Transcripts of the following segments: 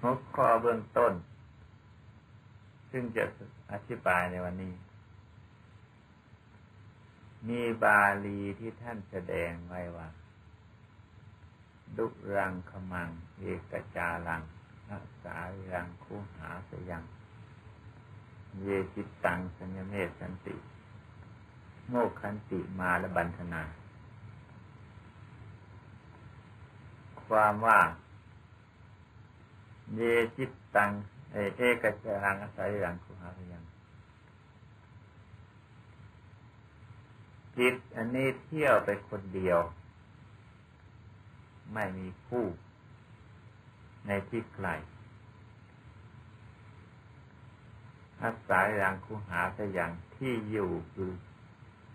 หัวข้อเบื้องต้น ซึ่งจะอธิบายในวันนี้ มีบาลีที่ท่านแสดงไว้ว่า ดุรังขมัง เอกจารังรักษารังคูหาสยัง เยจิตตังสัญญเมสันติ โมกขันติมาและบันธนา ความว่า เยจิตตัง เอกจารังอาศัยรังคูหาสยังจิตอันนี้เที่ยวไปคนเดียว ไม่มีคู่ ในที่ไกลอาศัยอย่างคูหาแต่อย่างที่อยู่คือ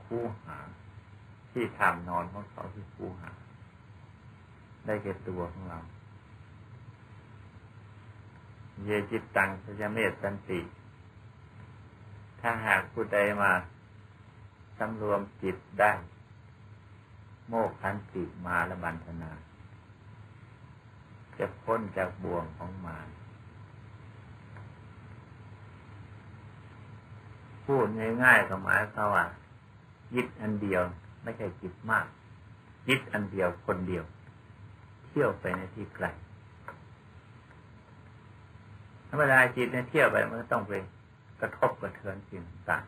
คู่หา ที่ทำนอนของเขาที่คู่หา ได้แก่ตัวของเรา เยจิตตังสยเมตสันติ ถ้าหากผู้ใดมาสำรวมจิตได้ โมกขันติมาละบันธนา จะพ้นจากบ่วงของมารพูดง่ายๆก็หมายความว่ายิดอันเดียวไม่ใช่จิตมากยิดอันเดียวคนเดียว เที่ยวไปในที่ไกล รรมดาจิตเนี่ยเที่ยวไปมันก็ต้องไปกระทบกระเทือนสิ่งต่าง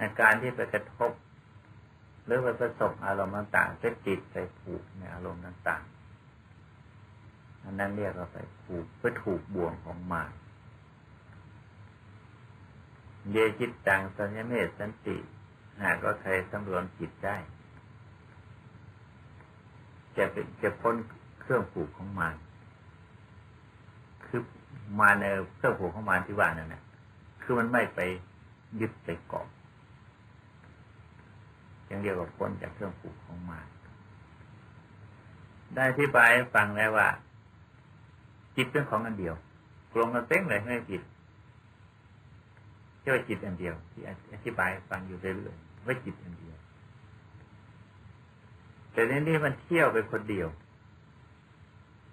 อาการที่ไปกระทบ หรือไปประสบอารมณ์ต่างๆจะจิตไปผูกในอารมณ์ต่างๆอันนั้นเรียกว่าไปผูกไปถูกบ่วงของมารเยจิตตังสัญญเมตสันติหากว่าใครสำรวมจิตได้ จะเป็นจะพ้นเครื่องผูกของมาร คือมาในเครื่องผูกของมารที่ว่านั่นนะคือมันไม่ไปยึดไปเกาะยังเรียกว่าพ้นจากเครื่องผูกของมารได้ที่บายฟังแล้วว่า จิตเป็นของอันเดียวกลงกันเต้งเลยให้จิตเจ้าจิตอันเดียว ที่อธิบายฟังอยู่เรื่อยๆว่าจิตอันเดียว แต่ในนี้มันเที่ยวไปคนเดียว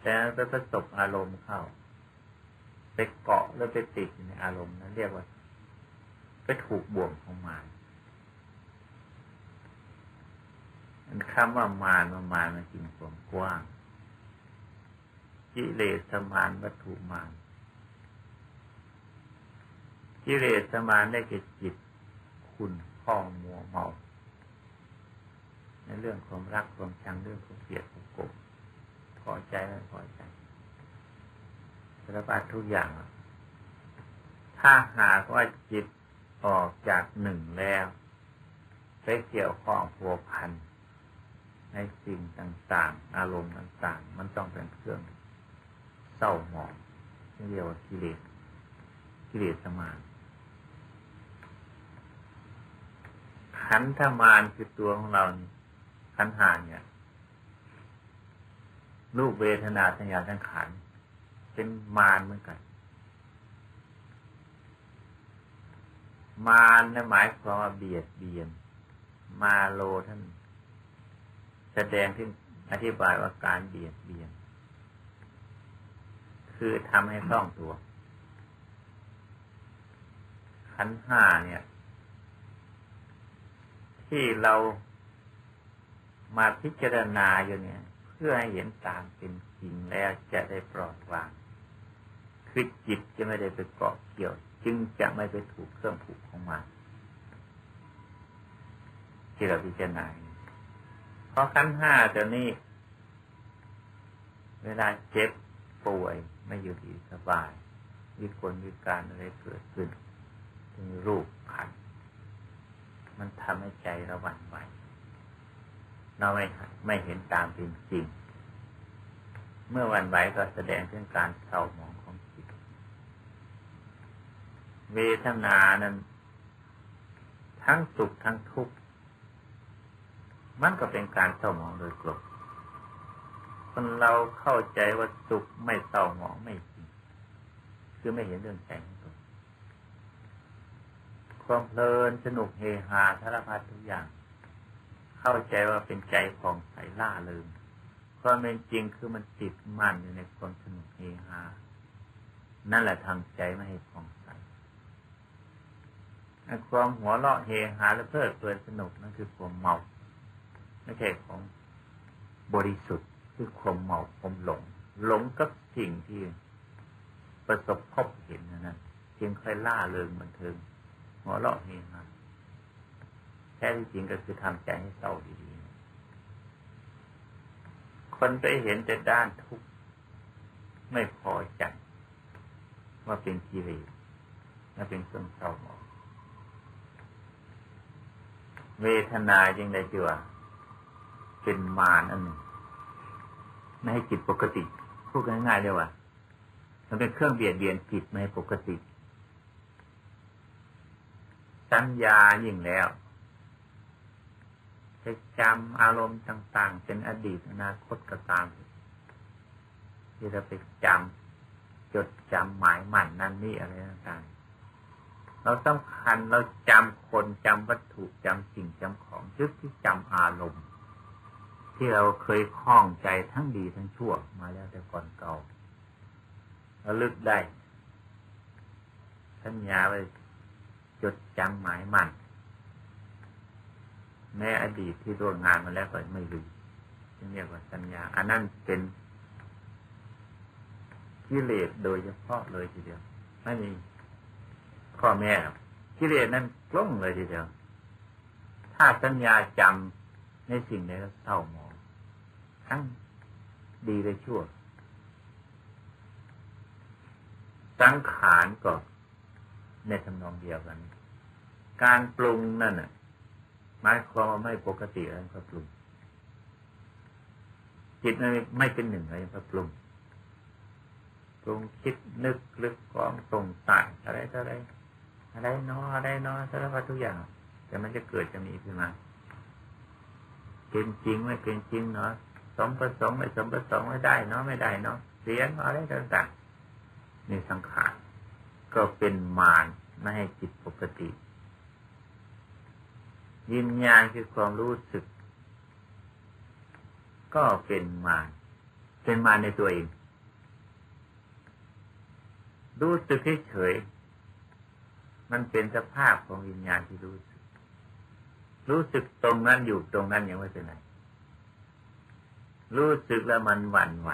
แต่ไปประสบอารมณ์เข้า ไปเกาะแล้วไปติดในอารมณ์นั้นเรียกว่า ไปถูกบ่วงของมารมันคำว่ามารมามารมันจริงความกว้างกิเลสมานวัตถุมารกิเลสมานได้แก่จิต คุณข้องมัวเมา ในเรื่องความรักความชังเรื่องความเกลียดความโกรธพอใจไม่พอใจ สารพัดทุกอย่าง ถ้าหากว่าจิตออกจากหนึ่งแล้วไปเกี่ยวข้องพัวพันในสิ่งต่างๆ อารมณ์ต่างๆ มันต้องเป็นเครื่องเศร้าหมองเรียกว่ากิเลสกิเลสสมานขันธมานคือตัวของเราขันหานเนี่ยรูปเวทนาสัญญาสังขาร เป็นมารเหมือนกัน มารนหมายความว่าเบียดเบียน มาโลท่าน แสดงที่อธิบายว่าการเบียดเบียน คือทำให้ต้องตัว ขันห้าเนี่ย ที่เรามาพิจารณาอยู่เนี่ย เพื่อให้เห็นตามเป็นจริงแล้วจะได้ปลอดวาง คือจิตจะไม่ได้ไปเกาะเกี่ยว จึงจะไม่ไปถูกเครื่องผูกของมันที่เราพิจารณาเพราะขั้นห้าตัวนี้ เวลาเจ็บป่วยไม่อยู่ดีสบาย วิกลวิการอะไรเกิดขึ้นมีรูปขัน มันทำให้ใจราหวั่นไหวเราไม่ไม่เห็นตามเป็นจริง เมื่อวันไหวก็แสดงถึงการเศร้าหมอง เวทนานั้น ทั้งสุขทั้งทุกข์มันก็เป็นการเศร้าหมองโดยกลบคนเราเข้าใจว่าสุขไม่เศร้าหมองไม่จริงคือไม่เห็นเรื่องใจของตัวความเพลินสนุกเฮฮาสารพัดทุกอย่าง เข้าใจว่าเป็นใจของใสล่าเริงความเป็นจริงคือมันติดมั่นอยู่ในความสนุกเฮฮานั่นแหละทางใจไม่ให้ผ่อง ความหัวเราะเฮฮาและเพลิดเพลินสนุกนั่นคือความเมา ไม่ใช่ของบริสุทธิ์คือความเมาความหลง หลงกับสิ่งที่ประสบพบเห็นนั้นเพียงค่อยล่าเริงบันเทิงหัวเราะเฮฮาแท้ที่จริงก็คือทำใจให้เศร้าดีๆ คนไปเห็นแต่ด้านทุกข์ไม่พอใจว่าเป็นกิเลสว่าเป็นเครื่องเศร้าหมอง เวทนายังได้จีว่าเป็นมารอันหนึ่งไม่ให้จิตปกติพูดง่ายๆเลยว่ามันเป็นเครื่องเบียดเบียนจิตไม่ให้ปกติสัญญายิ่งแล้วจะจำอารมณ์ต่าง ๆ เป็นอดีตอนาคตก็ตามที่เราไปจำจดจำหมายหมั่นนั่นนี่อะไรต่างๆ เราต้องคันเราจำคนจำวัตถุจำสิ่งจำของยึดที่จำอารมณ์ ที่เราเคยคล้องใจทั้งดีทั้งชั่วมาแล้วแต่ก่อนเก่าเราลึกได้สัญญาไปจดจำหมายมันแม้อดีตที่ร่วงงานมาแล้วก็ไม่ลืมเรียกว่าสัญญา อันนั้นเป็นกิเลสโดยเฉพาะเลยทีเดียว ไม่มี ข้อแม่กิเลสนั้นกล้งเลยทีเดียวถ้าสัญญาจำในสิ่งใดก็เศร้าหมองทั้งดีและชั่ว สังขารก็ในทำนองเดียวกัน การปรุงนั่นน่ะหมายความว่าไม่ปกติอะไรก็ปรุงจิตไม่ไม่เป็นหนึ่งอะไรก็ปรุงปรุงคิดนึกลึกของตรงสายอะไรอะไร อะไรนออะไรนอสารพัดทุกอย่าง แต่มันจะเกิดจะมีขึ้นมาเป็นจริงไม่เป็นจริงเนาะสมประสงค์ไม่สมประสงค์ไม่ได้เนาะไม่ได้เนาะเสียนอะไรต่างๆนี่สังขารก็เป็นมารไม่ให้จิตปกติยินญาณคือความรู้สึก ก็เป็นมารเป็นมารในตัวเอง รู้สึกเฉย มันเป็นสภาพของวิญญาณที่รู้สึก รู้สึกตรงนั้นอยู่ตรงนั้นยังไม่เป็นไรรู้สึกแล้วมันหวั่นไหว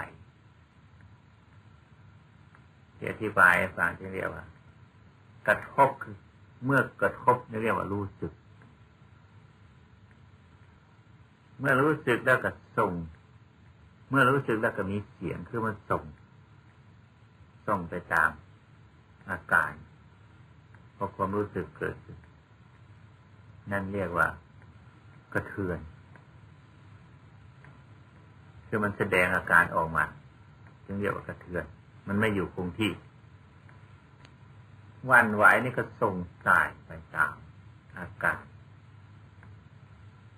ที่อธิบายฟังที่เรียกว่า กระทบคือเมื่อกระทบเรียกว่ารู้สึก เมื่อรู้สึกแล้วก็ส่ง เมื่อรู้สึกแล้วก็มีเสียงคือมันส่ง ส่งไปตามอาการ พอความรู้สึกเกิดนั่นเรียกว่ากระเทือน คือมันแสดงอาการออกมาจึงเรียกว่ากระเทือน มันไม่อยู่คงที่วันไหวนี่ก็ส่งสายไปตามอาการ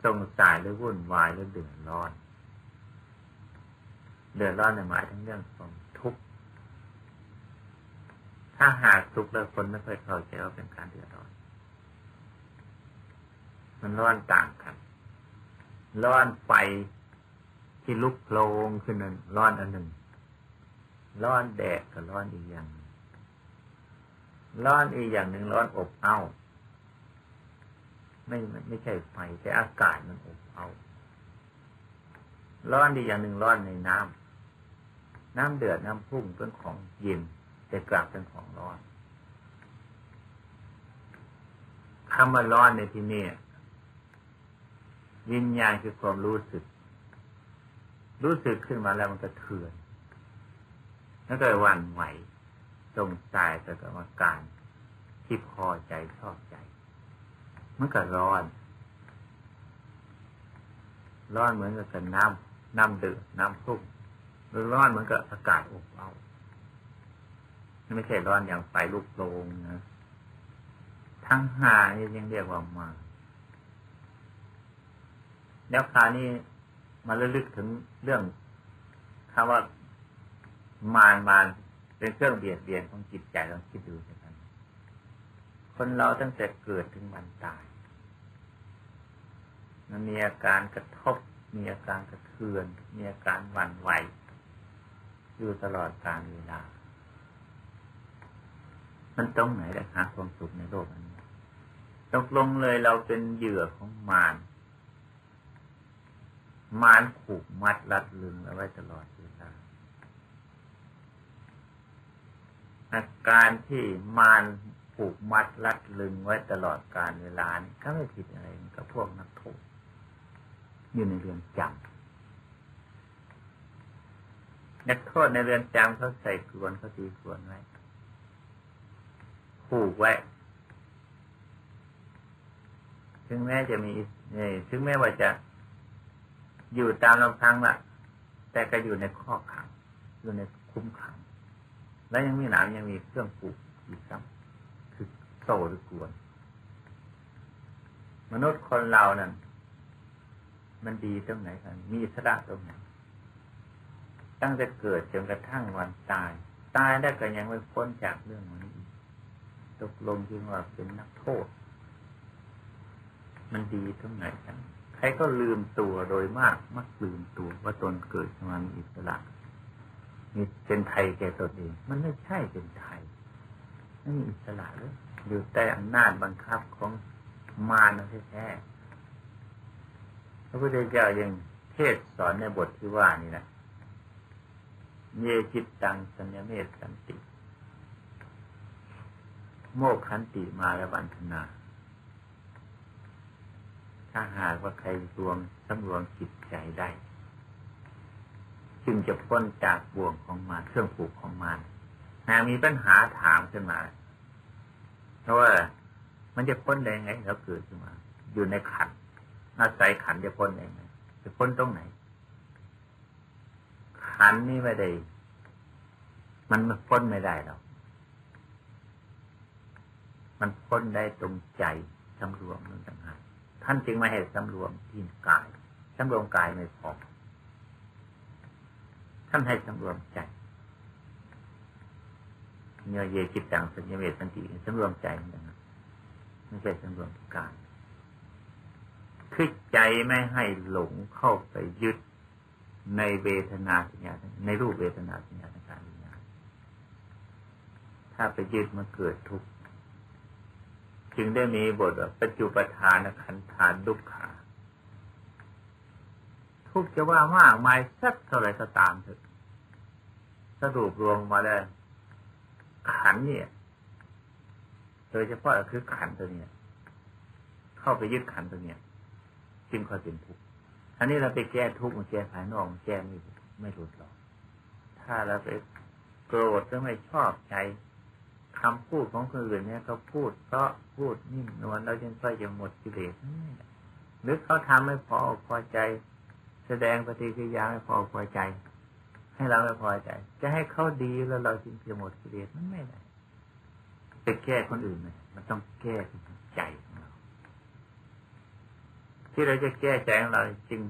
สงสัยหรือวุ่นวายหรือเดือดร้อน เดือดร้อนในหมายถึงเรื่องของ ถ้าหากทุกข์แล้วคนไม่เคยเข้าใจว่าเป็นการเดือดร้อน มันร้อนต่างกัน ร้อนไฟที่ลุกโผลงขึ้นนั้นร้อนอันหนึ่ง ร้อนแดดกับร้อนอีกอย่าง ร้อนอีกอย่างหนึ่งร้อนอบอ้าวไม่ไม่ใช่ไฟแต่อากาศมันอบเอา ร้อนดีอย่างหนึ่งร้อนในน้ำน้ำเดือดน้ำพุ่งเป็นของเย็น แต่กลับเป็นของร้อนคำว่าร้อนในที่นี้วิญญาณคือความรู้สึก รู้สึกขึ้นมาแล้วมันก็เถื่อนแล้วก็วันไหวตรงใจแต่กับอาการที่พอใจชอบใจมันก็ร้อน ร้อนเหมือนกับน้ำน้ำเดือดน้ำพุ่งหรือร้อนเหมือนกับอากาศอบเอาว ไม่ใช่ร้อนอย่างไฟลุกโลงนะทั้งหานี่ยังเรียกว่ามา แล้วคราวนี้มาลึกถึงเรื่องคำว่ามารมารเป็นเครื่องเบียดเบียนของจิตใจลองคิดดูนะครับคนเราตั้งแต่เกิดถึงวันตาย มันมีอาการกระทบ มีอาการกระเทือน มีอาการหวั่นไหว อยู่ตลอดกาลเวลา มันตรงไหนแหละหาความสุขในโลกอันนี้ตกลงเลยเราเป็นเหยื่อของมารมารผูกมัดรัดลึงเอาไว้ตลอดเวลาอาการที่มารผูกมัดรัดลึงไว้ตลอดการเวลานี่ก็ไม่ผิดอะไรกับพวกนักโทษอยู่ในเรือนจำนักโทษในเรือนจำเขาใส่กวนเขาตีกวนไว้ ผูกไว้ ถึงแม้จะมีถึงแม้ว่าจะอยู่ตามลำพังล่ะแต่ก็อยู่ในข้อขัง อยู่ในคุ้มขัง แล้วยังมีหนามยังมีเครื่องผูกอีกซ้ำคือโซ่หรือกวน มนุษย์คนเรานั่นมันดีตรงไหนกัน มีอิสระตรงไหน ตั้งแต่เกิดจนกระทั่งวันตาย ตายได้ก็ยังไม่พ้นจากเรื่องนี้ ตกลงจึงว่าเป็นนักโทษ มันดีตรงไหนกัน ใครก็ลืมตัวโดยมาก มักลืมตัวว่าตนเกิดมามีอิสระมีเป็นไทยแก่ตนเอง มันไม่ใช่เป็นไทยไม่มีอิสระเลยอยู่ใต้อำนาจบังคับของมารนั่นแท้พระพุทธเจ้ายังเทศสอนในบทที่ว่านี่นะเยจิตตังสัญญเมตสันติ โมกขันติมาและบันทนา ถ้าหากว่าใครรวมสำรวมจิตใจได้ จึงจะพ้นจากบ่วงของมารเครื่องผูกของมารหากมีปัญหาถามขึ้นมาเพราะว่ามันจะพ้นได้ไงเราเกิดขึ้นมา อยู่ในขันอาศัยขันจะพ้นเองจะพ้นตรงไหน ขันนี่ไม่ได้ มันพ้นไม่ได้หรอก มันพ้นได้ตรงใจสำรวมนั่นต่างหากท่านจึงมาให้สำรวมที่กายสำรวมกายไม่พอท่านให้สำรวมใจเนื้อเยจิตตังสัญญเวสันติสำรวมใจนั่นไม่ใช่สำรวมกายคือใจไม่ให้หลงเข้าไปยึดในเวทนาสัญญาในรูปเวทนาสัญญาต่างๆถ้าไปยึดมันเกิดทุกข์ จึงได้มีบทปัจจุปทานขันธานดุขขาทุกจะว่ามากมายสักเท่าไรก็ตามเถอะสรุปรวมมาแล้วขันเนี่ย โดยเฉพาะคือขันตัวเนี้ยเข้าไปยึดขันตัวเนี้ยจึงค่อยเป็นทุกข์อันนี้เราไปแก้ทุกข์มันแก้ภายนอกมันแก้ไม่ไม่หลุดหรอกถ้าเราไปโกรธหรือไม่ชอบใจ คำพูดของคนอื่นเนี่ยเขาพูดเพราะพูดนิ่มนวลเราจึงค่อยจะหมดกิเลสหรือเขาทำไม่พอพอใจ แสดงปฏิกิริยาไม่พอพอใจ ให้เราไม่พอใจ จะให้เขาดีแล้วเราจึงจะหมดกิเลสมันไม่ได้ไปแก้คนอื่นเลยมันต้องแก้ที่ใจที่เราจะแก้ใจของเราจริง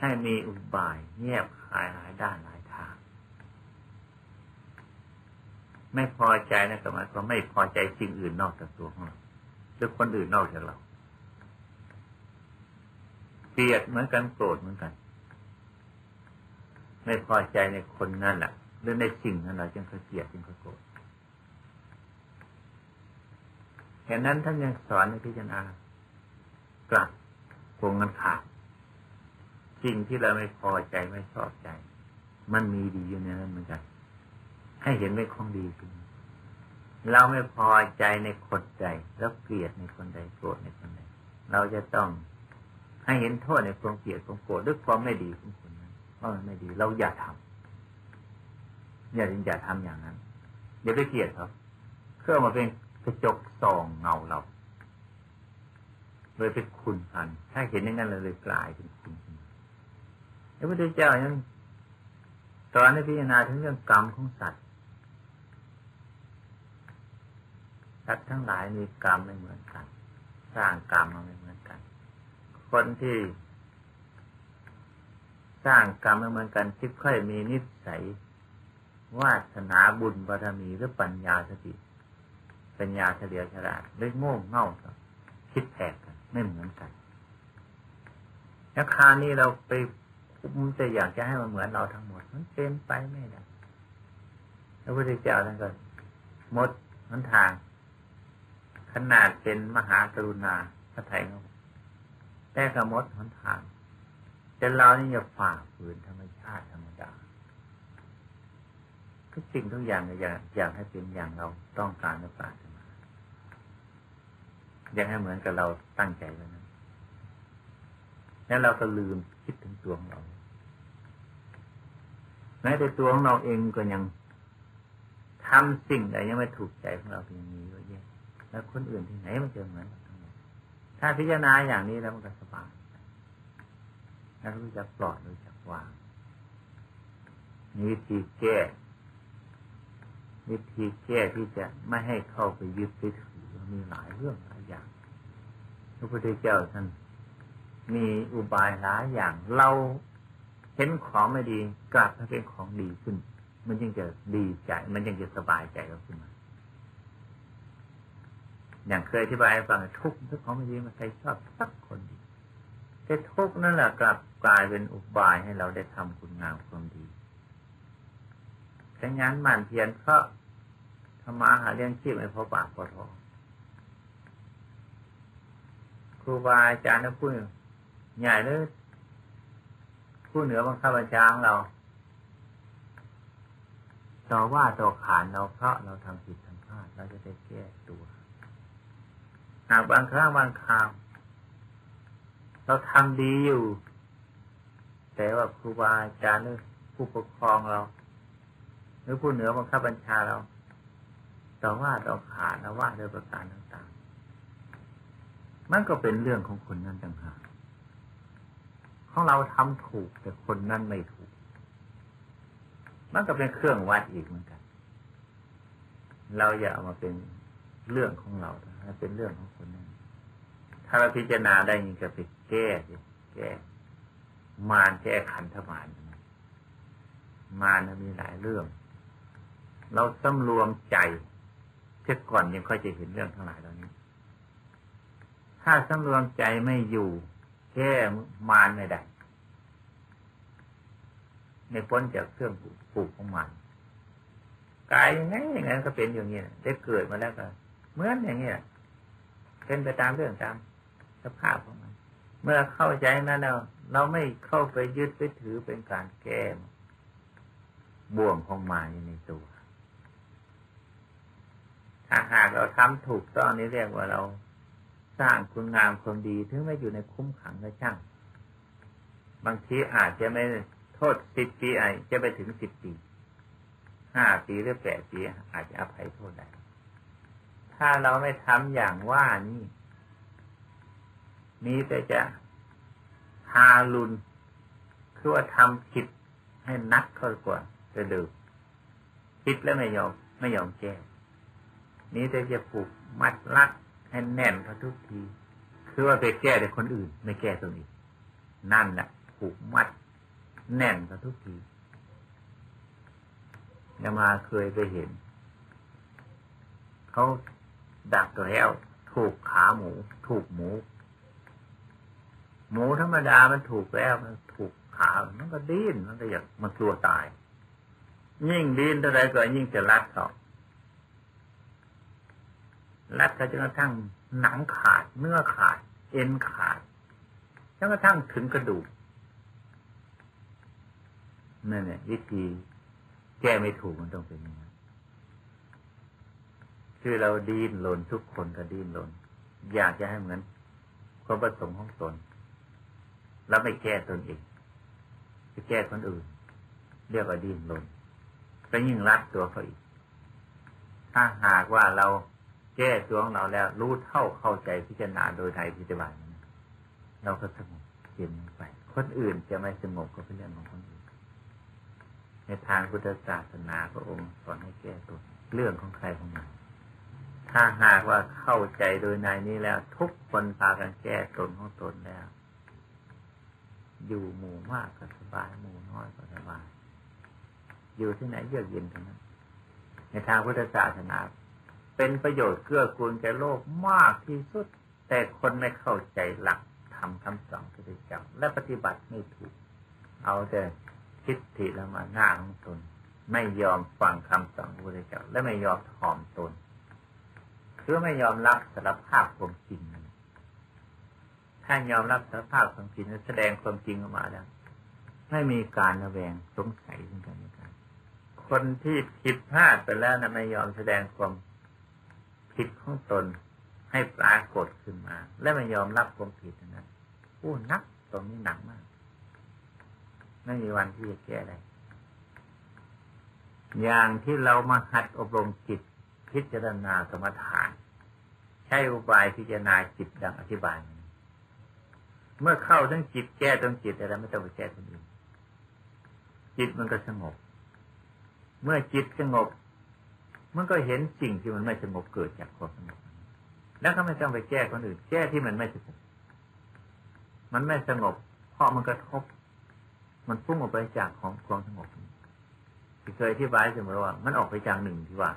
ให้มีอุบายเงียบคายหายด้านหลายทาง ไม่พอใจนะสมัยก็ไม่พอใจสิ่งอื่นนอกจากตัวของเราหรือคนอื่นนอกจากเราเกลียดเหมือนกันโกรธเหมือนกัน ไม่พอใจในคนนั่นแหละหรือในสิ่งนั้นเราจึงเขาเกลียดจึงเขาโกรธเห็นนั้นท่านยังสอนในพิจารณากลับวงกันขาดสิ่งที่เราไม่พอใจไม่ชอบใจ มันมีดีอยู่ในนั้นเหมือนกัน ให้เห็นไม่คงดีขึ้นเราไม่พอใจในคนใดแล้วเกลียดในคนใดโกรธในคนใดเราจะต้องให้เห็นโทษในความเกลียดความโกรธด้วยความไม่ดีของคนนั้นเพราะมันไม่ดี เราอย่าทำอย่าอย่าทำอย่างนั้นอย่าไปเกลียดเขาเครื่อมาเป็นกระจกส่องเงาเราเลยเป็นคุณพันถ้าเห็นอย่างนั้นเลยกลายเป็นคุณพระพุทธเจ้ายังตอนนี้พิจารณาถึงเรื่องกรรมของสัตว์ สัตว์ทั้งหลายมีกรรมไม่เหมือนกัน สร้างกรรมมาไม่เหมือนกัน คนที่ สร้างกรรมไม่เหมือนกันที่ค่อยมีนิสัยวาสนาบุญบารมีหรือปัญญาสติปัญญาเฉลียวฉลาดด้วยโง่เง่าคิดแผกกันไม่เหมือนกันแล้วครานี้เราไปมันจะอยากจะให้มันเหมือนเราทั้งหมด มันเป็นไปไม่ได้พระพุทธเจ้าท่านก็มดมันทาง ขนาดเป็นมหากรุณาพระไทยเขาแต่กมดหนทาง แต่เรานี่อย่าฝ่าฝืนธรรมชาติธรรมดาทุกสิ่งทุกอย่างอยากอยากให้เป็นอย่างเราต้องการหรือเปล่าอยากให้เหมือนกับเราตั้งใจไว้วนั้นแล้วเราก็ลืมคิดถึงตัวของเราแม้แต่ตัวของเราเองก็ยังทำสิ่งใดยังไม่ถูกใจของเราเพียงนี้ แล้วคนอื่นที่ไหนมันจะเหมือนถ้าพิจารณาอย่างนี้แล้วมันก็สบายแล้วรู้จักปลอดรู้จักวางมีวิธีแก้วิธีแก้ที่จะไม่ให้เข้าไปยึดไปถือมีหลายเรื่องหลายอย่างพระพุทธเจ้าท่านมีอุบายหลายอย่าง เราเห็นของไม่ดีกลับให้เป็นของดีขึ้น มันยังจะดีใจ มันยังจะสบายใจเราขึ้นมา อย่างเคยอธิบายฟังทุกทุกของไม่ดีมันใครชอบสักคนดีแต่ทุกนั่นแหละกลับกลายเป็นอุบายให้เราได้ทำคุณงามความดีแต่งานหมั่นเพียรเพราะทำมาหาเลี้ยงชีพไม่พอปากพอท้องครูบาอาจารย์นะพูดใหญ่เลยผู้เหนือบังคับบัญชาของเราต่อว่าต่อขานเราเพราะเราทำผิดทำพลาดเราจะได้แก้ตัว บางครั้งบางคราวเราทำดีอยู่ แต่ว่าครูบาอาจารย์หรือผู้ปกครองเรา หรือผู้เหนือบังคับบัญชาเราต่อว่าต่อขานว่าโดยประการต่างๆ มันก็เป็นเรื่องของคนนั้นต่างหากของเราทำถูกแต่คนนั้นไม่ถูก มันก็เป็นเครื่องวัดอีกเหมือนกัน เราอย่าเอามาเป็นเรื่องของเรา เป็นเรื่องของคนนั้นถ้าเราพิจารณาได้ยิ่งจะไปแก้แก้มารแก้ขันธมารมารมีหลายเรื่อง เราสำรวมใจเช่ก่อนยังค่อยจะเห็นเรื่องทั้งหลายเหล่านี้ ถ้าสำรวมใจไม่อยู่ แก้มารไม่ได้ในพ้นจากเครื่องผูกของมันกายยังไงอย่างนั้นก็เป็นอย่างนี้ได้เกิดมาแล้วก็เหมือนอย่างนี้ เป็นไปตามเรื่องตามสภาพของมัน เมื่อเข้าใจนั้นแล้วเราไม่เข้าไปยึดไปถือเป็นการแก้บ่วงของมาในตัว ถ้าหากเราทำถูกต้องนี้เรียกว่าเราสร้างคุณงามความดีถึงไม่อยู่ในคุ้มขังก็ช่าง บางทีอาจจะไม่โทษสิบปีไอจะไปถึงสิบปีห้าปีหรือแปดปีอาจจะอภัยโทษได้ ถ้าเราไม่ทำอย่างว่านี่มีแต่จะพาลุนคือว่าทำผิดให้นักเข้ากว่าจะดูผิดแล้วไม่ยอมไม่ยอมแก้นี้แต่จะผูกมัดลักให้แน่นพอทุกที คือว่าไปแก้แต่คนอื่น ไม่แก้ตัวนี้นั่นแหละผูกมัด แน่นพอทุกทียามาเคยไปเห็น เขา ดักแล้ว ถูกขาหมู ถูกหมู หมูธรรมดามันถูกแล้วมันถูกขา มันก็ดิ้นมันก็อยากมันกลัวตาย ยิ่งดิ้นเท่าไรก็ยิ่งจะรัดเขารัดเขาจนกระทั่งหนังขาด เนื้อขาด เอ็นขาดจนกระทั่งถึงกระดูกนั่นแหละวิธีแก้ไม่ถูกมันต้องเป็นย่างนี้ คือเราดีนหล่นทุกคนก็ดีนหล่นอยากจะให้เหมือนความประสงค์ของตน แล้วไม่แก้ตนเองจะแก้คนอื่น เรียกว่าดีนหล่นก็ยิ่งรักตัวเขาอีก ถ้าหากว่าเราแก้ตัวของเราแล้ว รู้เท่าเข้าใจพิจารณาโดยไทยพิจารณาเราก็สงบเย็นไป คนอื่นจะไม่สงบก็เป็นเรื่องของคนอื่น ในทางพุทธศาสนาพระองค์สอนให้แก้ตัวเรื่องของใครของมัน ถ้าหากว่าเข้าใจโดยในนี้แล้ว ทุกคนพากันแก้ตนของตนแล้ว อยู่หมู่มากก็สบายหมู่น้อยก็สบาย อยู่ที่ไหนเยือกเย็นทั้งนั้นในทางพุทธศาสนา เป็นประโยชน์เกื้อกูลแก่โลกมากที่สุด แต่คนไม่เข้าใจหลักธรรมคำสอนพระเจ้าและปฏิบัติไม่ถูก เอาแต่ทิฏฐิแล้วมาหน้าของตน ไม่ยอมฟังคำสอนพระพุทธเจ้าและไม่ยอมถ่อมตน คือไม่ยอมรับสารภาพความจริงถ้ายอมรับสารภาพความจริงแสดงความจริงออกมาแล้วไม่มีการระแวงสงสัยซึ่งกันและกันคนที่ผิดพลาดไปแล้วนะไม่ยอมแสดงความผิดของตนให้ปรากฏขึ้นมา และไม่ยอมรับความผิดนั้นผู้นักตรงนี้หนักมาก ไม่มีวันที่จะแก้ได้อย่างที่เรามาหัดอบรมจิต พิจารณากรรมฐาน ใช้อุบายพิจารณาจิตดังอธิบาย เมื่อเข้าทั้งจิตแก้ทั้งจิตอะไรไม่ต้องไปแก้คนอื่นจิตมันก็สงบ เมื่อจิตสงบ มันก็เห็นสิ่งที่มันไม่สงบเกิดจากความสงบแล้วก็ไม่ต้องไปแก้คนอื่น แก้ที่มันไม่สงบมันไม่สงบ เพราะมันกระทบ มันพุ่งออกไปจากของความสงบที่เคยที่บายเสมอว่า มันออกไปจากหนึ่งที่ว่า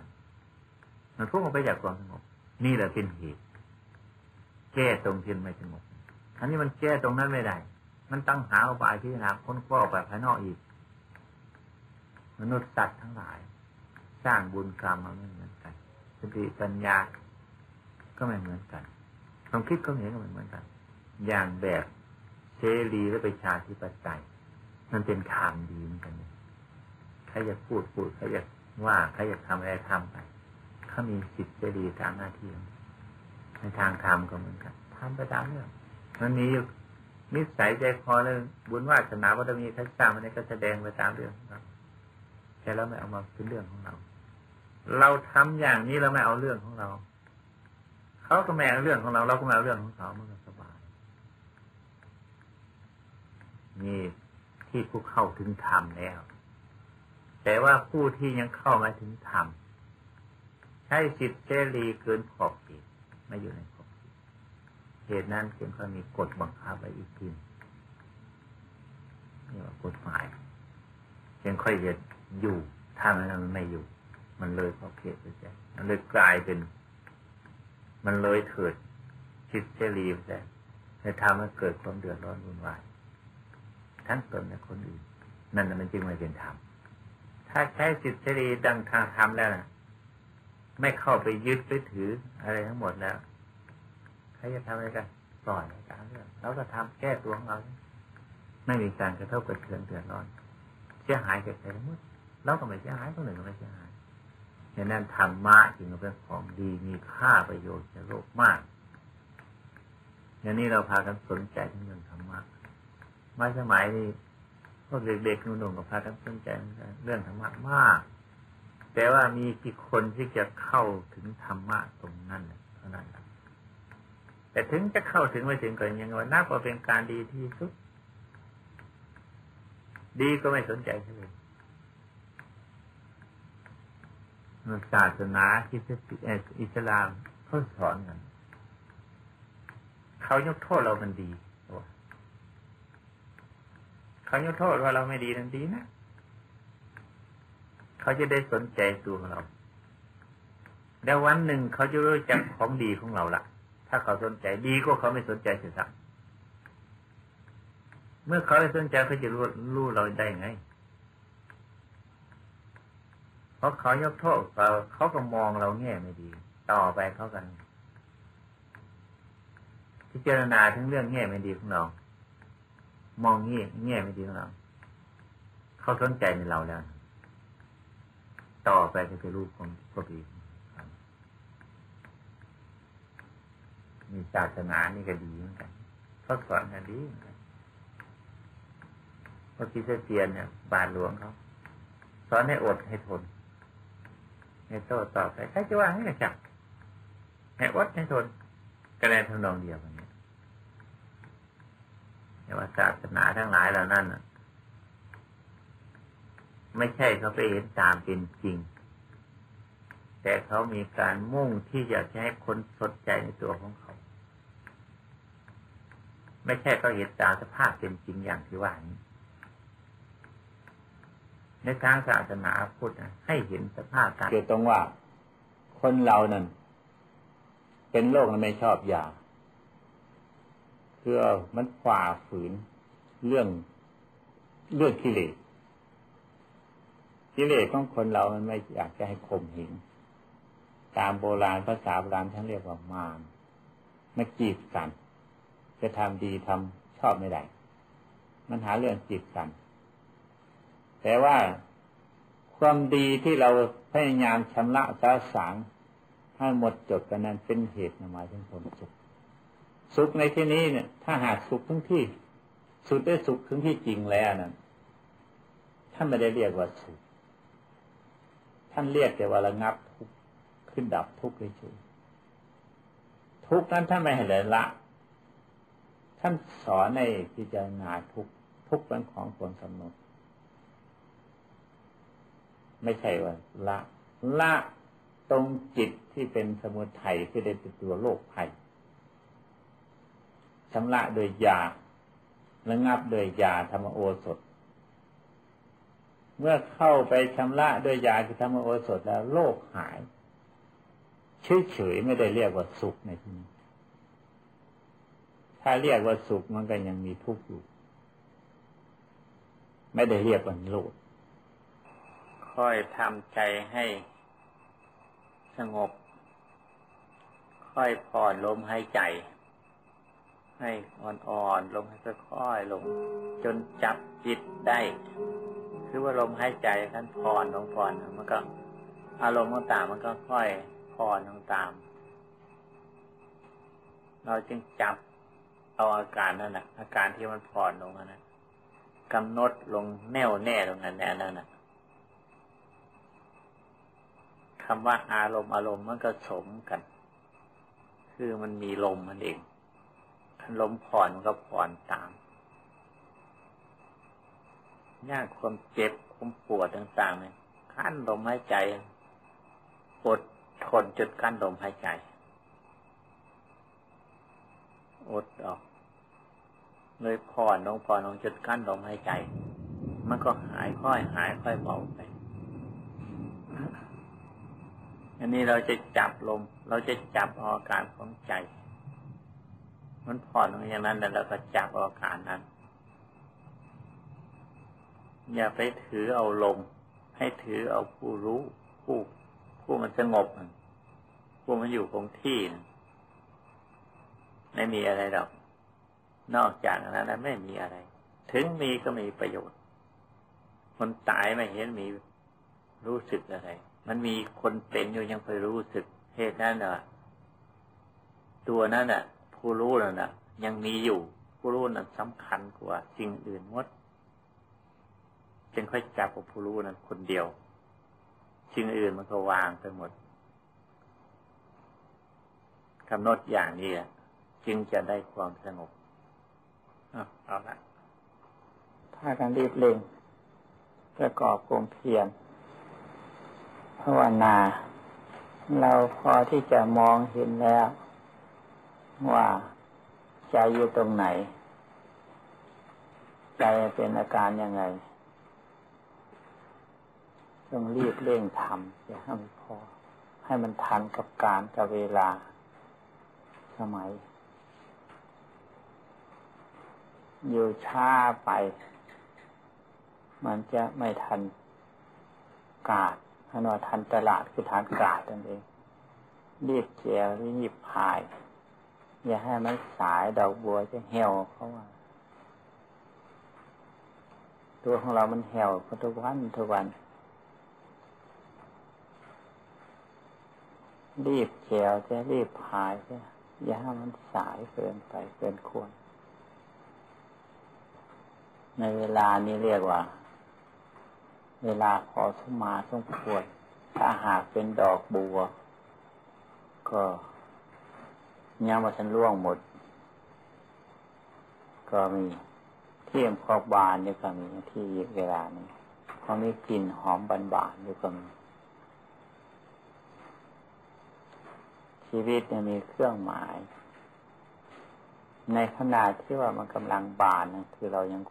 มันพุ่งออกไปจากความสงบ นี่แหละเป็นเหตุ แก้ตรงที่ไม่สงบอันนี้มันแก้ตรงนั้นไม่ได้ มันตั้งหาอุบายที่นาค้นคว้าไปภายนอกอีก มนุษย์สัตว์ทั้งหลาย สร้างบุญกรรมมาไม่เหมือนกัน สติปัญญา ก็ไม่เหมือนกัน ความคิดก็เห็นก็ไม่เหมือนกัน อย่างแบบเสรีและประชาธิปไตยมันเป็นทางดีเหมือนกันใครอยากพูดพูดใครอยากว่าใครอยากทำอะไรทำไป เขามีสิทธิ์เสรีทางหน้าที่ในทางธรรมก็เหมือนกันทำไปตามเรื่องมันมีนิสัยใจคอเลยบุญวาสนาบารมีทัศน์มันก็แสดงไปตามเรื่องครับแต่เราไม่เอามาเป็นเรื่องของเรา เราทำอย่างนี้เราไม่เอาเรื่องของเราเขาก็ไม่เอาเรื่องของเรา เราก็ไม่เอาเรื่องของเขามันก็สบายนี่ที่ผู้เข้าถึงธรรมแล้ว แต่ว่าผู้ที่ยังเข้ามาถึงธรรม ใช้สิทธิเสรีเกินขอบเขตไม่อยู่ในขอบเขตเหตุนั้นจึงก็มีกฎบังคับไว้อีกทีนี่ว่ากฎหมายจึงค่อยจะอยู่ถ้ามันไม่อยู่ มันเลยขอบเขตไปใจมันเลยกลายเป็น มันเลยเถิดคิดเจรีไปใจจะทำให้เกิดความเดือดร้อนวุ่นวายทั้งตนและคนอื่น นั่นมันจึงไม่เป็นธรรมถ้าใช้สิทธิเสรีดังทางธรรมแล้วนะ ไม่เข้าไปยึดไปถืออะไรทั้งหมดแล้วใครจะทำอะไรกันปล่อยตามเรื่องเราก็ทำแก้ตัวของเราไม่มีการกระทบกระเทือนเดือดร้อนเสียหายแก่ใครทั้งหมดเราก็ไม่เสียหายคนหนึ่งก็ไม่เสียหายดังนั้นธรรมะจึงเป็นของดีมีค่าประโยชน์ในโลกมากอย่างนี้เราพากันสนใจเรื่องธรรมะมาสมัยนี้พวกเด็กๆหนุ่มๆก็พากันสนใจเรื่องธรรมะมาก แต่ว่ามีกี่คนที่จะเข้าถึงธรรมะตรงนั้นเท่านั้นแต่ถึงจะเข้าถึงไม่ถึงก็ยังว่านับว่าเป็นการดีที่สุด ดีก็ไม่สนใจเลยศาสนาอิสอิสลามเขาสอนกันเขายกโทษเรามันดีเขายกโทษว่าเราไม่ดีนั้นดีนะ เขาจะได้สนใจตัวของเรา แล้ววันหนึ่งเขาจะรู้จักของดีของเราละถ้าเขาสนใจดีก็เขาไม่สนใจสียสักเมื่อเขาไม่สนใจเขาจะรู้รู้เราได้ไง เพราะเขายกโทษเราเขาก็มองเราแง่ไม่ดี ต่อไปเขากันพิจารณาถึงเรื่องแง่ไม่ดีของเรา มองแง่แง่ไม่ดีของเรา เขาสนใจในเราแล้ว ต่อไปก็จะรู้ความก็ดีมีศาสนานี่ก็ดีเหมือนกันเขาสอนกันดีพระพิเศษเตียนเนี่ยบาทหลวงเขาสอนให้อดให้ทนให้โต้ตอบไปใครจะว่าให้จับให้อดให้ทนก็ได้ทำนองเดียวกันนี้แต่ว่าศาสนาทั้งหลายเหล่านั้น ไม่ใช่เขาไปเห็นตามเป็นจริง แต่เขามีการมุ่งที่จะให้คนสนใจในตัวของเขา ไม่ใช่เขาเห็นตามสภาพเป็นจริงอย่างที่ว่านี้ในทางศาสนาพุทธให้เห็นสภาพตามคือตรงว่า คนเรานั้นเป็นโรคไม่ชอบยาคคือมันฝ่าฝืนเรื่องเรื่องกิเลส กิเลสของคนเรามันไม่อยากจะให้ข่มหิงตามโบราณภาษาโบราณท่านเรียกว่ามารมาจีบกัน จะทำดีทำชอบไม่ได้ มันหาเรื่องจีบกัน แต่ว่าความดีที่เราพยายามชำระสาสางให้หมดจดกันนั้นเป็นเหตุนำมาถึงความสุขสุขในที่นี้เนี่ย ถ้าหากสุขทั้งที่ สุดได้สุขทั้งที่จริงแล้วนั้นท่านไม่ได้เรียกว่าสุข ท่านเรียกแต่ว่าระงับทุกข์ขึ้นดับทุกข์เฉยทุกข์นั้นท่านไม่ให้เลยละ ท่านสอนในพิจารณาทุกทุกเป็นของควรกำหนด ไม่ใช่ว่าละ ละตรงจิตที่เป็นสมุทัยที่ได้เป็นตัวโลกภัยชำระโดยยาระงับโดยยาธรรมโอสถ เมื่อเข้าไปชำระด้วยยาคือธรรมโอสถแล้วโลกหาย เฉยๆไม่ได้เรียกว่าสุขในที่นี้ ถ้าเรียกว่าสุขมันก็ยังมีทุกข์อยู่ ไม่ได้เรียกว่าโลกค่อยทำใจให้สงบ ค่อยผ่อนลมหายใจ ให้อ่อนๆลมให้ค่อยๆลง จนจับจิตได้ คือว่าลมหายใจท่านผ่อนลงผ่อนมันก็ อารมณ์ต่างมันก็ค่อยผ่อนลงตาม เราจึงจับเอาอาการนั่นแหะอาการที่มันผ่อนลงนะกำหนดลงแน่วแน่ลงนั้นแน่นั่นนะคำว่าอารมณ์อารมณ์มันก็สมกัน คือมันมีลมมันเองลมผ่อนมันก็ผ่อนตาม ยากความเจ็บความปวดต่างๆเนี่ยขั้นลมหายใจอดทนจนกั้นลมหายใจอดออกเลยผ่อนลงผ่อนลงจนกั้นลมหายใจ มันก็หายค่อยหายค่อยเบาไป อันนี้เราจะจับลม เราจะจับอาการของใจ มันผ่อนลงอย่างนั้นแล้วเราก็จับอาการนั้น อย่าไปถือเอาลม ให้ถือเอาผู้รู้ผู้ผู้มันสงบผู้มันอยู่คงที่ไม่มีอะไรหรอก นอกจากนั้นไม่มีอะไร ถึงมีก็มีประโยชน์ คนตายไม่เห็นมีรู้สึกอะไร มันมีคนเป็นอยู่ยังไปรู้สึกเหตุนั้นน่ะ ตัวนั้นน่ะ ผู้รู้นั่นน่ะ ยังมีอยู่ ผู้รู้นั้นสำคัญกว่าสิ่งอื่นหมด จึงค่อยจับกับผู้รู้นั้นคนเดียวสิ่งอื่นมันก็วางไปหมดกำหนดอย่างนี้จึงจะได้ความสงบเอาละถ้ากันรีบเร่งประกอบกลมเพียรภาวนา เราพอที่จะมองเห็นแล้ว ว่าใจอยู่ตรงไหน ใจเป็นอาการยังไง ต้องรีบเร่งทำอย่าให้มันพอ ให้มันทันกับการกับเวลา สมัย อยู่ช้าไป มันจะไม่ทันกาดถ้าว่าทันตลาดคือทานกาดนั่นเองรีบเจียวรีบพาย อย่าให้มันสายดอกบัวจะเหี่ยวเข้าว่าตัวของเรามันเหี่ยวทุกวันทุกวัน รีบเขียวจะรีบพายจะอย่าให้มันสายเกินไปเกินควร ในเวลานี้เรียกว่า เวลาพอสมมาสมควร ถ้าหากเป็นดอกบัว ก็ยังมาฉันล่วงหมด ก็มีเที่พอกบานนี่ก็มีที่เวลานี้พอมีกลิ่นหอมบานบานนี่ก็มี ชีวิตเนี่ยมีเครื่องหมาย ในขณะที่ว่ามันกำลังบานนะคือเรายัง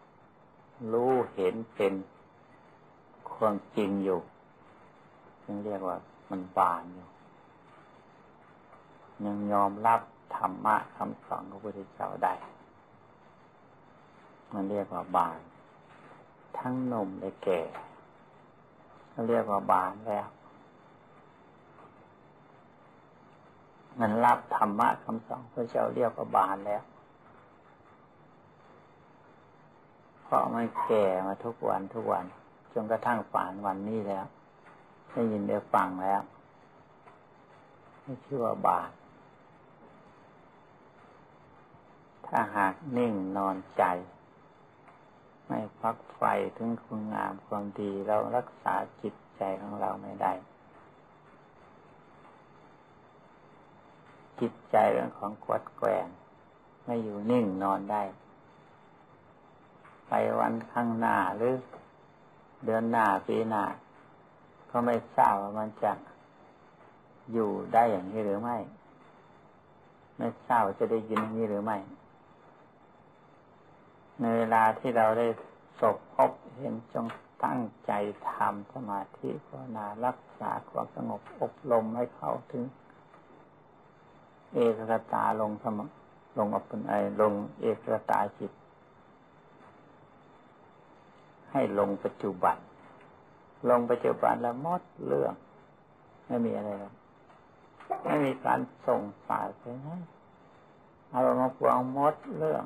รู้เห็นเป็นความจริงอยู่ยังเรียกว่ามันบานอยู่ยังยอมรับธรรมะคำสอนของพระพุทธเจ้าได้ มันเรียกว่าบาน ทั้งหนุ่มและแก่เรียกว่าบานแล้ว มันรับธรรมะคำสอนพระเจ้าเรียกว่าบานแล้วเพราะมันแก่มาทุกวันทุกวันจนกระทั่งป่านวันนี้แล้วได้ยินได้ฟังแล้วไม่ชื่อว่าบาปถ้าหากนิ่งนอนใจ ไม่พักไฟถึงคุณงามความดีเรารักษาจิตใจของเราไม่ได้ จิตใจเรื่องของกวดแกงไม่อยู่นิ่งนอนได้ ไปวันข้างหน้าหรือเดือนหน้าปีหน้าก็ไม่ทราบว่ามันจะอยู่ได้อย่างนี้หรือไม่ ไม่ทราบจะได้ยินอย่างนี้หรือไม่ในเวลาที่เราได้สบพบเห็นจงตั้งใจทำสมาธิภาวนารักษาความสงบอบรมให้เข้าถึง เอกรตาลงสมลงอเป็นไอลงเอกรตาจิต ให้ลงปัจจุบัน ลงปัจจุบันแล้วมดเรื่อง ไม่มีอะไรแล้วไม่มีการส่งสายไปไหนอารมณ์พวงมดเรื่อง